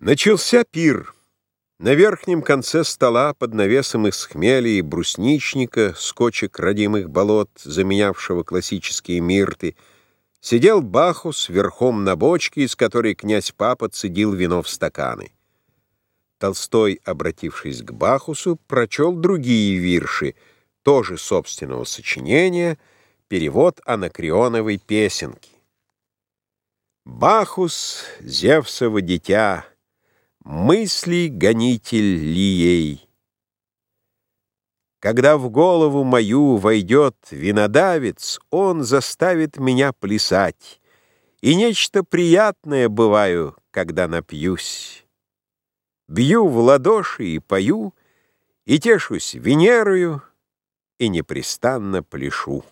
Начался пир. На верхнем конце стола, под навесом из хмеля и брусничника, скотчек родимых болот, заменявшего классические мирты, сидел Бахус верхом на бочке, из которой князь Папа цедил вино в стаканы. Толстой, обратившись к Бахусу, прочел другие вирши, тоже собственного сочинения, перевод анакреоновой песенки. Бахус, Зевсово дитя, мысли гонитель лией. Когда в голову мою войдет винодавец, он заставит меня плясать, и нечто приятное бываю, когда напьюсь. Бью в ладоши и пою, и тешусь Венерою, и непрестанно пляшу.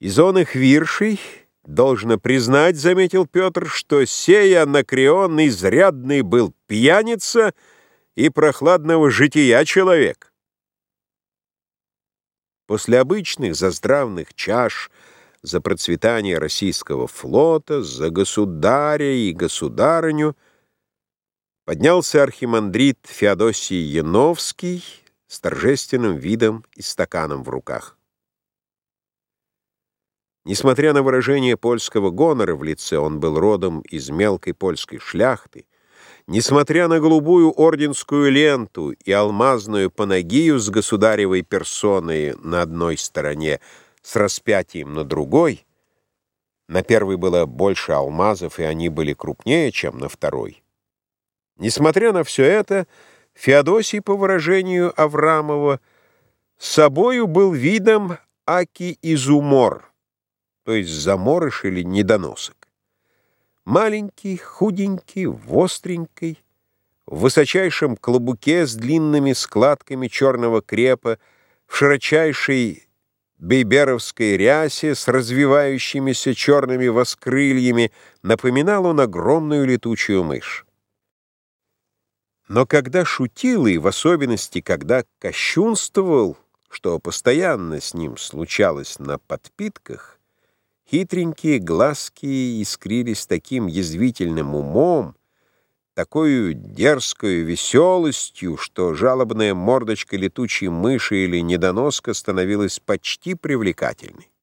Из он виршей Должно признать, — заметил Петр, — что сей Анакреон изрядный был пьяница и прохладного жития человек. После обычных заздравных чаш за процветание российского флота, за государя и государыню поднялся архимандрит Феодосий Яновский с торжественным видом и стаканом в руках. Несмотря на выражение польского гонора в лице, он был родом из мелкой польской шляхты. Несмотря на голубую орденскую ленту и алмазную панагию с государевой персоной на одной стороне, с распятием на другой, на первой было больше алмазов, и они были крупнее, чем на второй. Несмотря на все это, Феодосий, по выражению Аврамова, собою был видом аки-изумор — то есть заморыш или недоносок. Маленький, худенький, востренький, в высочайшем клобуке с длинными складками черного крепа, в широчайшей бейберовской рясе с развивающимися черными воскрыльями напоминал он огромную летучую мышь. Но когда шутил, и в особенности, когда кощунствовал, что постоянно с ним случалось на подпитках, Хитренькие глазки искрились таким язвительным умом, такой дерзкою веселостью, что жалобная мордочка летучей мыши или недоноска становилась почти привлекательной.